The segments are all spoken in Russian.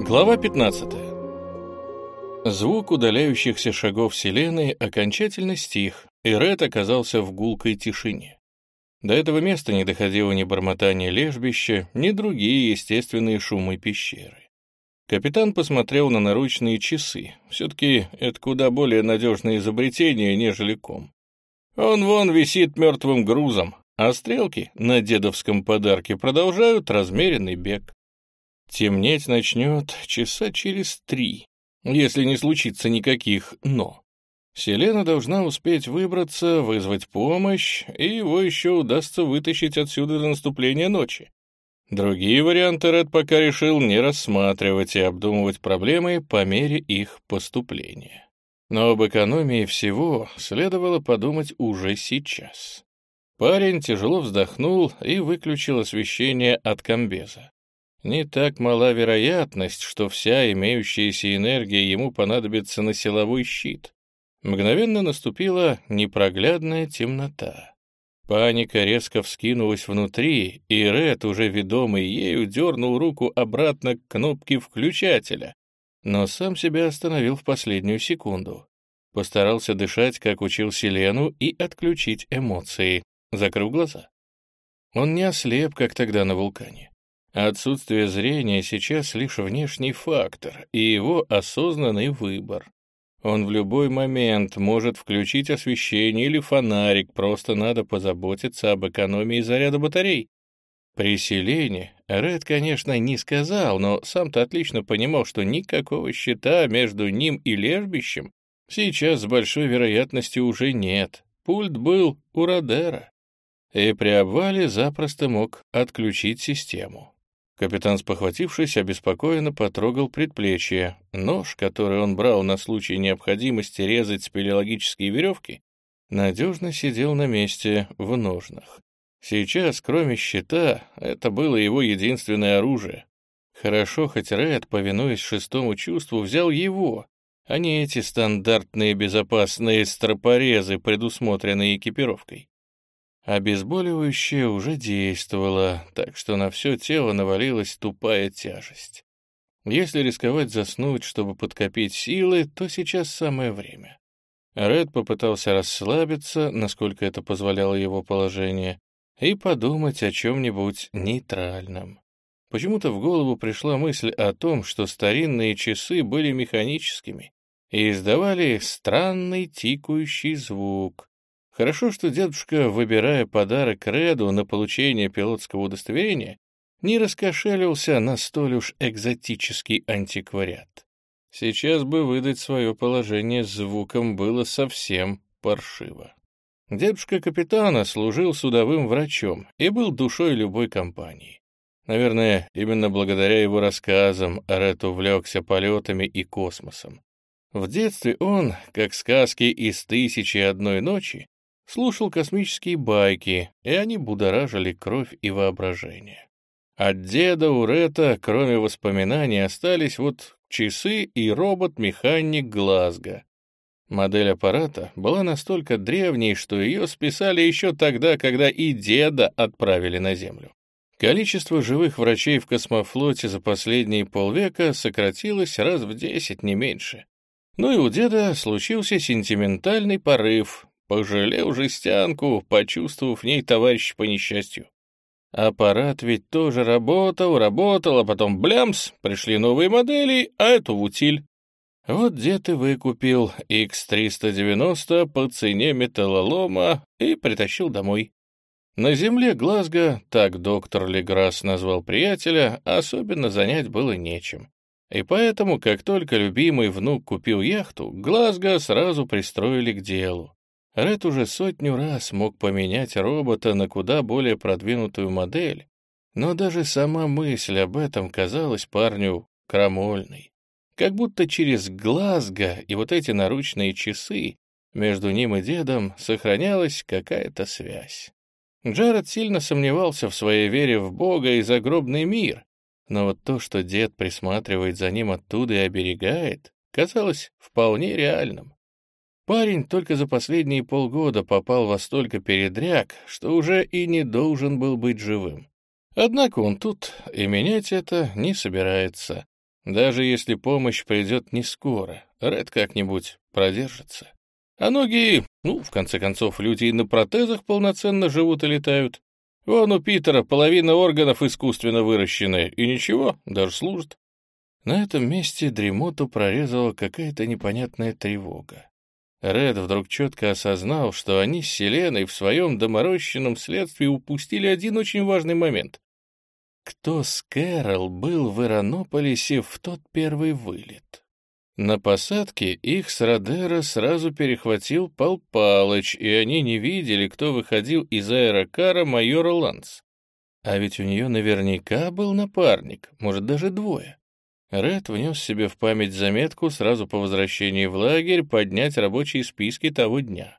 Глава 15. Звук удаляющихся шагов Селены окончательно стих, и Ред оказался в гулкой тишине. До этого места не доходило ни бормотания лежбища, ни другие естественные шумы пещеры. Капитан посмотрел на наручные часы. Все-таки это куда более надежное изобретение, нежели ком. Он вон висит мертвым грузом, а стрелки на дедовском подарке продолжают размеренный бег. Темнеть начнет часа через три, если не случится никаких «но». Селена должна успеть выбраться, вызвать помощь, и его еще удастся вытащить отсюда до наступления ночи. Другие варианты Ред пока решил не рассматривать и обдумывать проблемы по мере их поступления. Но об экономии всего следовало подумать уже сейчас. Парень тяжело вздохнул и выключил освещение от комбеза. Не так мала вероятность, что вся имеющаяся энергия ему понадобится на силовой щит. Мгновенно наступила непроглядная темнота. Паника резко вскинулась внутри, и Ред, уже ведомый ею, дернул руку обратно к кнопке включателя, но сам себя остановил в последнюю секунду. Постарался дышать, как учил Селену, и отключить эмоции. Закрыл глаза. Он не ослеп, как тогда на вулкане. Отсутствие зрения сейчас лишь внешний фактор и его осознанный выбор. Он в любой момент может включить освещение или фонарик, просто надо позаботиться об экономии заряда батарей. При селении Ред, конечно, не сказал, но сам-то отлично понимал, что никакого щита между ним и лежбищем сейчас с большой вероятностью уже нет. Пульт был у Родера, и при обвале запросто мог отключить систему. Капитан, спохватившись, обеспокоенно потрогал предплечье. Нож, который он брал на случай необходимости резать спелеологические веревки, надежно сидел на месте в ножнах. Сейчас, кроме щита, это было его единственное оружие. Хорошо, хоть Ред, повинуясь шестому чувству, взял его, а не эти стандартные безопасные стропорезы, предусмотренные экипировкой. Обезболивающее уже действовало, так что на все тело навалилась тупая тяжесть. Если рисковать заснуть, чтобы подкопить силы, то сейчас самое время. Ред попытался расслабиться, насколько это позволяло его положение, и подумать о чем-нибудь нейтральном. Почему-то в голову пришла мысль о том, что старинные часы были механическими и издавали странный тикающий звук, Хорошо, что дедушка, выбирая подарок Реду на получение пилотского удостоверения, не раскошелился на столь уж экзотический антиквариат. Сейчас бы выдать свое положение звуком было совсем паршиво. Дедушка капитана служил судовым врачом и был душой любой компании. Наверное, именно благодаря его рассказам Ред увлекся полетами и космосом. В детстве он, как сказки из «Тысячи одной ночи», слушал космические байки, и они будоражили кровь и воображение. От деда Урета, кроме воспоминаний, остались вот часы и робот-механик Глазго. Модель аппарата была настолько древней, что ее списали еще тогда, когда и деда отправили на Землю. Количество живых врачей в космофлоте за последние полвека сократилось раз в десять, не меньше. Ну и у деда случился сентиментальный порыв, Пожалел жестянку, почувствовав в ней товарищ по несчастью. Аппарат ведь тоже работал, работал, а потом блямс, пришли новые модели, а эту в утиль. Вот дед и выкупил X390 по цене металлолома и притащил домой. На земле Глазго, так доктор Леграсс назвал приятеля, особенно занять было нечем. И поэтому, как только любимый внук купил яхту, Глазго сразу пристроили к делу. Ред уже сотню раз мог поменять робота на куда более продвинутую модель, но даже сама мысль об этом казалась парню крамольной. Как будто через Глазго и вот эти наручные часы между ним и дедом сохранялась какая-то связь. Джаред сильно сомневался в своей вере в Бога и загробный мир, но вот то, что дед присматривает за ним оттуда и оберегает, казалось вполне реальным. Парень только за последние полгода попал во столько передряг, что уже и не должен был быть живым. Однако он тут, и менять это не собирается. Даже если помощь придет не скоро, Ред как-нибудь продержится. А ноги, ну, в конце концов, люди и на протезах полноценно живут и летают. Вон у Питера половина органов искусственно выращенная, и ничего, даже служит. На этом месте дремоту прорезала какая-то непонятная тревога. Ред вдруг четко осознал, что они с Селеной в своем доморощенном следствии упустили один очень важный момент. Кто с Кэрол был в Иронополисе в тот первый вылет? На посадке их с Родера сразу перехватил Пал Палыч, и они не видели, кто выходил из аэрокара майора Ланс. А ведь у нее наверняка был напарник, может, даже двое. Ред внес себе в память заметку сразу по возвращении в лагерь поднять рабочие списки того дня.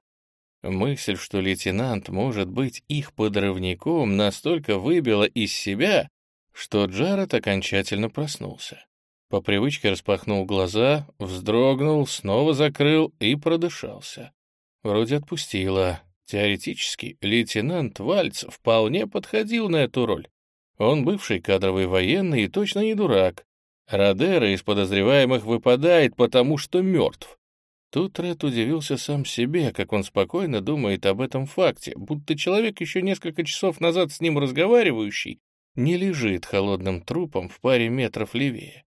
Мысль, что лейтенант может быть их подрывником, настолько выбила из себя, что Джаред окончательно проснулся. По привычке распахнул глаза, вздрогнул, снова закрыл и продышался. Вроде отпустила. Теоретически, лейтенант Вальц вполне подходил на эту роль. Он бывший кадровый военный и точно не дурак. Родера из подозреваемых выпадает, потому что мертв. Тут Ред удивился сам себе, как он спокойно думает об этом факте, будто человек, еще несколько часов назад с ним разговаривающий, не лежит холодным трупом в паре метров левее.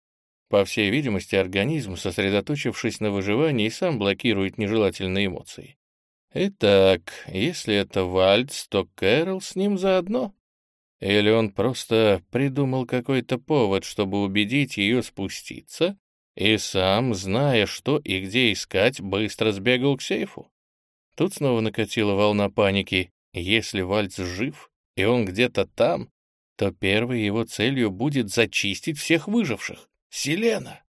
По всей видимости, организм, сосредоточившись на выживании, сам блокирует нежелательные эмоции. Итак, если это Вальц, то Кэрол с ним заодно. Или он просто придумал какой-то повод, чтобы убедить ее спуститься, и сам, зная, что и где искать, быстро сбегал к сейфу? Тут снова накатила волна паники. Если Вальц жив, и он где-то там, то первой его целью будет зачистить всех выживших. Селена!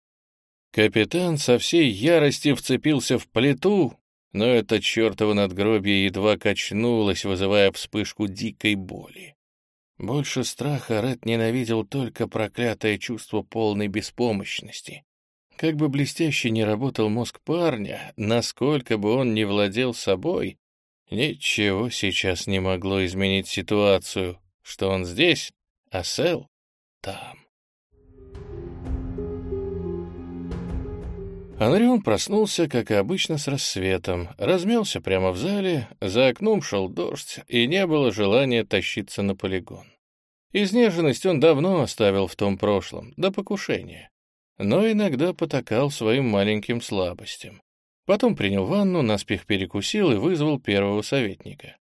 Капитан со всей ярости вцепился в плиту, но это чертово надгробие едва качнулось, вызывая вспышку дикой боли. Больше страха Ред ненавидел только проклятое чувство полной беспомощности. Как бы блестяще не работал мозг парня, насколько бы он не владел собой, ничего сейчас не могло изменить ситуацию, что он здесь, а Сел там. Анрион проснулся, как и обычно, с рассветом, размялся прямо в зале, за окном шел дождь, и не было желания тащиться на полигон. Изнеженность он давно оставил в том прошлом, до покушения, но иногда потакал своим маленьким слабостям. Потом принял ванну, наспех перекусил и вызвал первого советника.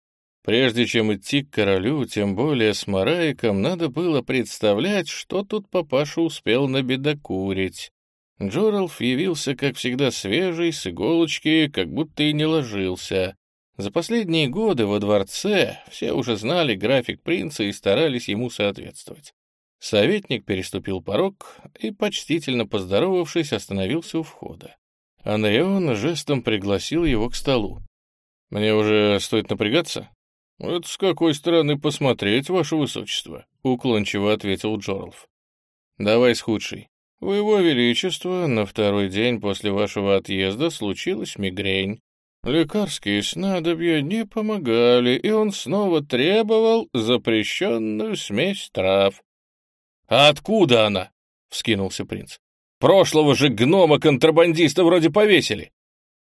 Прежде чем идти к королю, тем более с Мараиком, надо было представлять, что тут папаша успел набедокурить. Джоралф явился, как всегда, свежий, с иголочки, как будто и не ложился. За последние годы во дворце все уже знали график принца и старались ему соответствовать. Советник переступил порог и, почтительно поздоровавшись, остановился у входа. Анрион жестом пригласил его к столу. «Мне уже стоит напрягаться?» «Это с какой стороны посмотреть, ваше высочество?» — уклончиво ответил Джорлф. «Давай с худшей. «У его величества на второй день после вашего отъезда случилась мигрень. Лекарские снадобья не помогали, и он снова требовал запрещенную смесь трав». «А откуда она?» — вскинулся принц. «Прошлого же гнома-контрабандиста вроде повесили».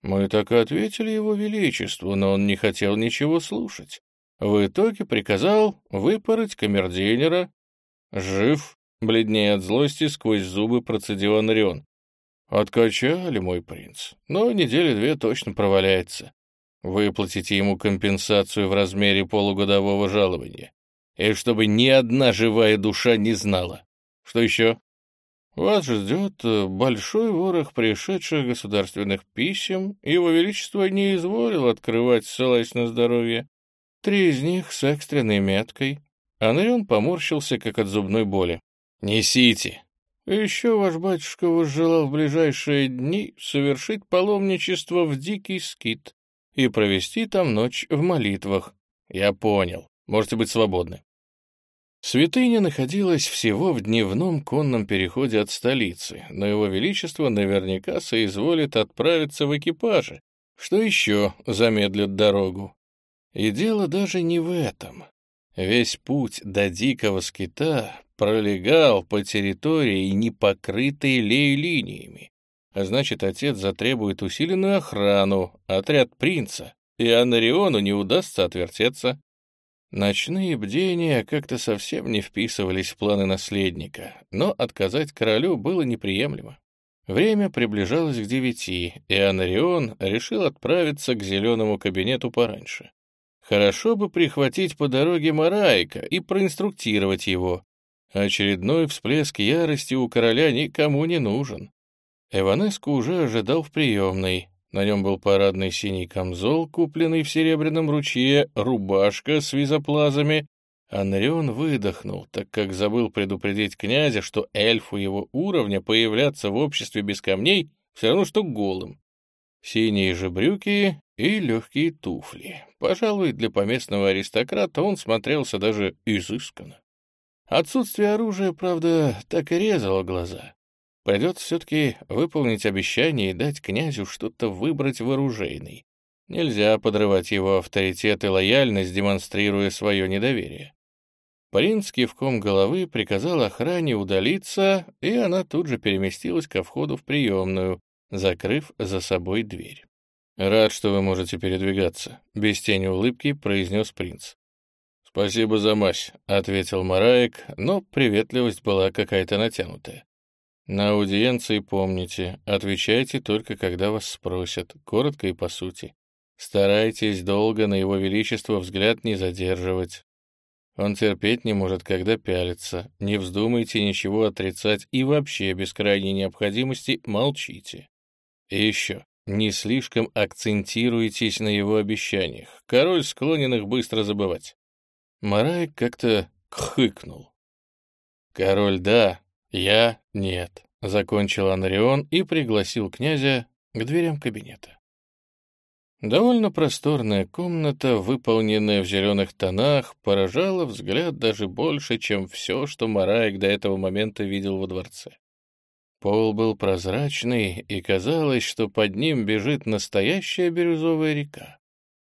Мы так и ответили его величеству, но он не хотел ничего слушать. В итоге приказал выпороть камердинера. Жив, Бледнее от злости, сквозь зубы процедил Анрион. «Откачали, мой принц, но недели две точно проваляется. Выплатите ему компенсацию в размере полугодового жалования. И чтобы ни одна живая душа не знала. Что еще?» «Вас ждет э, большой ворох пришедших государственных писем. Его Величество не изволил открывать, ссылаясь на здоровье. Три из них с экстренной меткой». Анрион поморщился, как от зубной боли. «Несите!» «Еще ваш батюшка возжелал в ближайшие дни совершить паломничество в Дикий Скит и провести там ночь в молитвах». «Я понял. Можете быть свободны». Святыня находилась всего в дневном конном переходе от столицы, но его величество наверняка соизволит отправиться в экипаже, что еще замедлит дорогу. И дело даже не в этом. Весь путь до дикого скита пролегал по территории, не покрытой лей-линиями. А значит, отец затребует усиленную охрану, отряд принца, и Анариону не удастся отвертеться. Ночные бдения как-то совсем не вписывались в планы наследника, но отказать королю было неприемлемо. Время приближалось к девяти, и Анарион решил отправиться к зеленому кабинету пораньше. Хорошо бы прихватить по дороге Марайка и проинструктировать его. Очередной всплеск ярости у короля никому не нужен. Эванеску уже ожидал в приемной. На нем был парадный синий камзол, купленный в Серебряном ручье, рубашка с визоплазами. Анрион выдохнул, так как забыл предупредить князя, что эльфу его уровня появляться в обществе без камней все равно, что голым. Синие же брюки и легкие туфли. Пожалуй, для поместного аристократа он смотрелся даже изысканно. Отсутствие оружия, правда, так и резало глаза. Придется все-таки выполнить обещание и дать князю что-то выбрать вооружейный. Нельзя подрывать его авторитет и лояльность, демонстрируя свое недоверие. Принц кивком головы приказал охране удалиться, и она тут же переместилась ко входу в приемную, закрыв за собой дверь. «Рад, что вы можете передвигаться», — без тени улыбки произнес принц. «Спасибо за мазь», — ответил Мараек, но приветливость была какая-то натянутая. На аудиенции помните, отвечайте только, когда вас спросят, коротко и по сути. Старайтесь долго на его величество взгляд не задерживать. Он терпеть не может, когда пялится. Не вздумайте ничего отрицать и вообще без крайней необходимости молчите. И еще, не слишком акцентируйтесь на его обещаниях. Король склонен их быстро забывать. Марай как-то хыкнул. Король да, «Я — нет», — закончил Анрион и пригласил князя к дверям кабинета. Довольно просторная комната, выполненная в зеленых тонах, поражала взгляд даже больше, чем все, что Мараек до этого момента видел во дворце. Пол был прозрачный, и казалось, что под ним бежит настоящая бирюзовая река.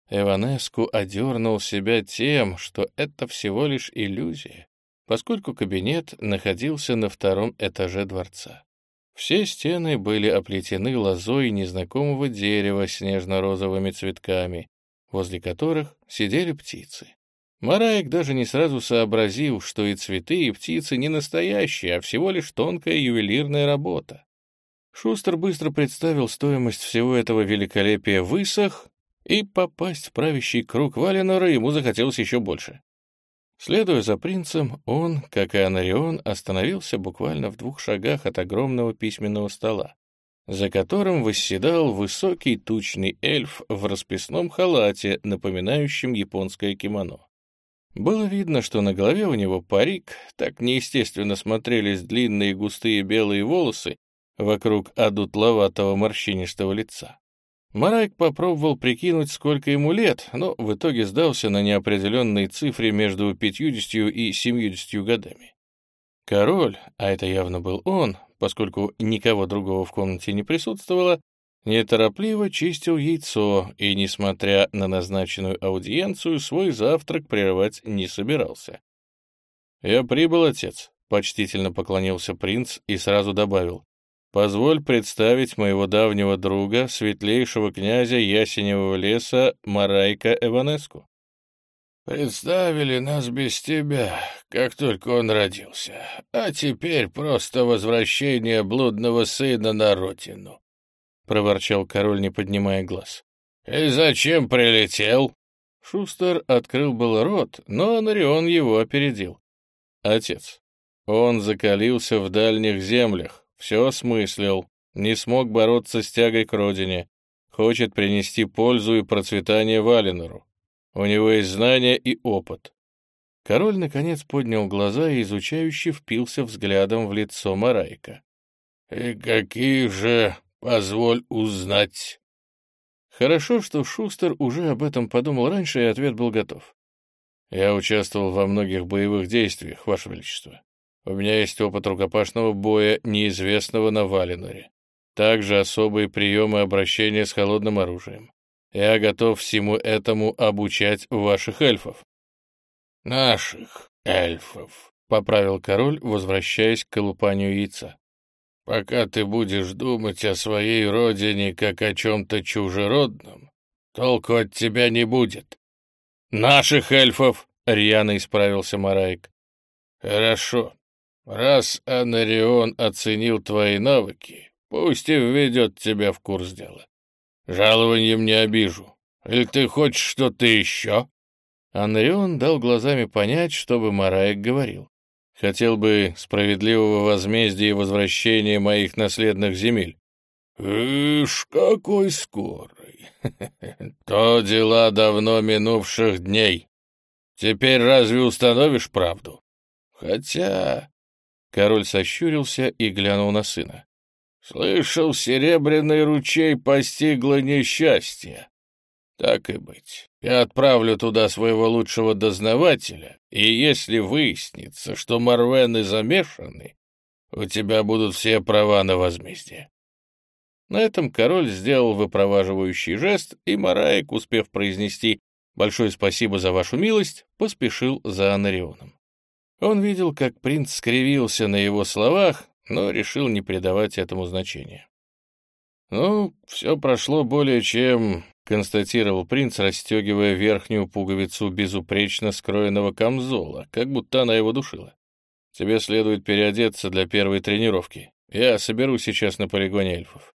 Эванеску одернул себя тем, что это всего лишь иллюзия, поскольку кабинет находился на втором этаже дворца. Все стены были оплетены лозой незнакомого дерева с нежно-розовыми цветками, возле которых сидели птицы. Мараек даже не сразу сообразил, что и цветы, и птицы не настоящие, а всего лишь тонкая ювелирная работа. Шустер быстро представил стоимость всего этого великолепия высох, и попасть в правящий круг Валенора ему захотелось еще больше. Следуя за принцем, он, как и Анарион, остановился буквально в двух шагах от огромного письменного стола, за которым восседал высокий тучный эльф в расписном халате, напоминающем японское кимоно. Было видно, что на голове у него парик, так неестественно смотрелись длинные густые белые волосы вокруг одутловатого морщинистого лица. Марайк попробовал прикинуть, сколько ему лет, но в итоге сдался на неопределенной цифре между 50 и 70 годами. Король, а это явно был он, поскольку никого другого в комнате не присутствовало, неторопливо чистил яйцо и, несмотря на назначенную аудиенцию, свой завтрак прерывать не собирался. «Я прибыл, отец», — почтительно поклонился принц и сразу добавил. Позволь представить моего давнего друга, светлейшего князя Ясеневого леса Марайка Эванеску. Представили нас без тебя, как только он родился, а теперь просто возвращение блудного сына на родину, — проворчал король, не поднимая глаз. — И зачем прилетел? Шустер открыл был рот, но Анарион его опередил. — Отец, он закалился в дальних землях, все осмыслил, не смог бороться с тягой к родине, хочет принести пользу и процветание Валенору. У него есть знания и опыт. Король, наконец, поднял глаза и изучающе впился взглядом в лицо Марайка. «И какие же, позволь узнать?» Хорошо, что Шустер уже об этом подумал раньше, и ответ был готов. «Я участвовал во многих боевых действиях, Ваше Величество. У меня есть опыт рукопашного боя, неизвестного на Валеноре. Также особые приемы обращения с холодным оружием. Я готов всему этому обучать ваших эльфов». «Наших эльфов», — поправил король, возвращаясь к колупанию яйца. «Пока ты будешь думать о своей родине как о чем-то чужеродном, толку от тебя не будет». «Наших эльфов!» — рьяно исправился Мараик. «Хорошо. Раз Анарион оценил твои навыки, пусть и введет тебя в курс дела. Жалованием не обижу. Или ты хочешь что-то еще?» Анрион дал глазами понять, чтобы Мараек говорил. Хотел бы справедливого возмездия и возвращения моих наследных земель. «Ишь, какой скорый! То дела давно минувших дней. Теперь разве установишь правду? Хотя...» Король сощурился и глянул на сына. «Слышал, серебряный ручей постигло несчастье. Так и быть. Я отправлю туда своего лучшего дознавателя, и если выяснится, что Марвены замешаны, у тебя будут все права на возмездие». На этом король сделал выпроваживающий жест, и Мараек, успев произнести «большое спасибо за вашу милость», поспешил за Анарионом. Он видел, как принц скривился на его словах, но решил не придавать этому значения. «Ну, все прошло более чем констатировал принц, расстегивая верхнюю пуговицу безупречно скроенного камзола, как будто она его душила. «Тебе следует переодеться для первой тренировки. Я соберу сейчас на полигоне эльфов».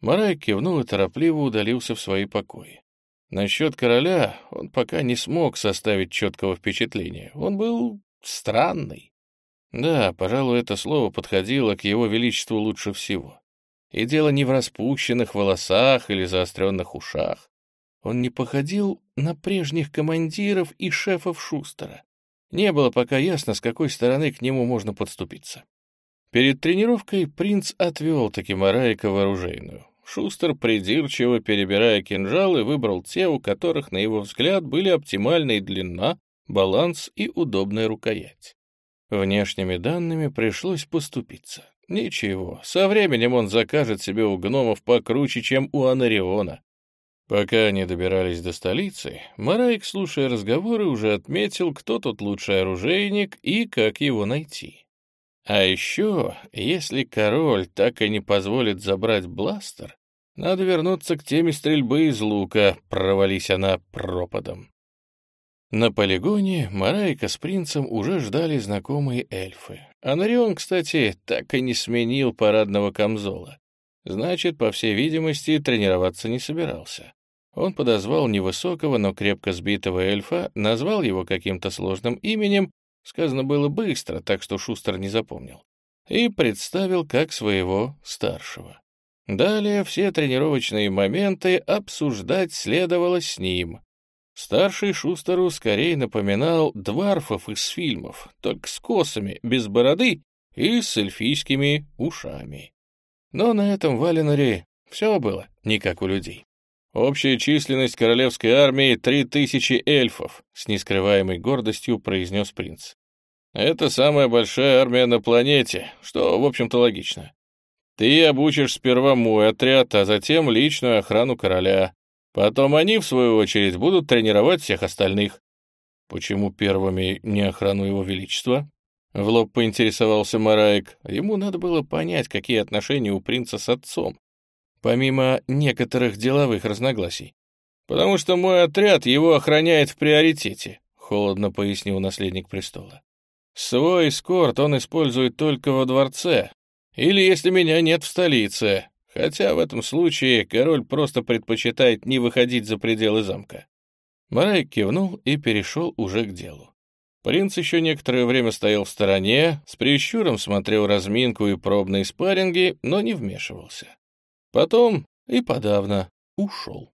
Марай кивнул и торопливо удалился в свои покои. Насчет короля он пока не смог составить четкого впечатления. Он был странный. Да, пожалуй, это слово подходило к его величеству лучше всего. И дело не в распущенных волосах или заостренных ушах. Он не походил на прежних командиров и шефов Шустера. Не было пока ясно, с какой стороны к нему можно подступиться. Перед тренировкой принц отвел таки Мараика в. Шустер, придирчиво перебирая кинжалы, выбрал те, у которых, на его взгляд, были оптимальная длина, баланс и удобная рукоять. Внешними данными пришлось поступиться. Ничего, со временем он закажет себе у гномов покруче, чем у Анариона. Пока они добирались до столицы, Марайк, слушая разговоры, уже отметил, кто тут лучший оружейник и как его найти. А еще, если король так и не позволит забрать бластер, надо вернуться к теме стрельбы из лука, провались она пропадом. На полигоне Марайка с принцем уже ждали знакомые эльфы. Анарион, кстати, так и не сменил парадного камзола. Значит, по всей видимости, тренироваться не собирался. Он подозвал невысокого, но крепко сбитого эльфа, назвал его каким-то сложным именем, сказано было быстро, так что Шустер не запомнил, и представил как своего старшего. Далее все тренировочные моменты обсуждать следовало с ним. Старший Шустеру скорее напоминал дварфов из фильмов, только с косами, без бороды и с эльфийскими ушами. Но на этом Валеноре все было не как у людей. Общая численность королевской армии — три тысячи эльфов, с нескрываемой гордостью произнес принц. Это самая большая армия на планете, что, в общем-то, логично. Ты обучишь сперва мой отряд, а затем личную охрану короля. Потом они, в свою очередь, будут тренировать всех остальных. Почему первыми не охрану его величества? В лоб поинтересовался Мараек. Ему надо было понять, какие отношения у принца с отцом, помимо некоторых деловых разногласий. «Потому что мой отряд его охраняет в приоритете», — холодно пояснил наследник престола. «Свой эскорт он использует только во дворце, или если меня нет в столице, Хотя в этом случае король просто предпочитает не выходить за пределы замка. Марай кивнул и перешел уже к делу. Принц еще некоторое время стоял в стороне, с прищуром смотрел разминку и пробные спарринги, но не вмешивался. Потом и подавно ушел.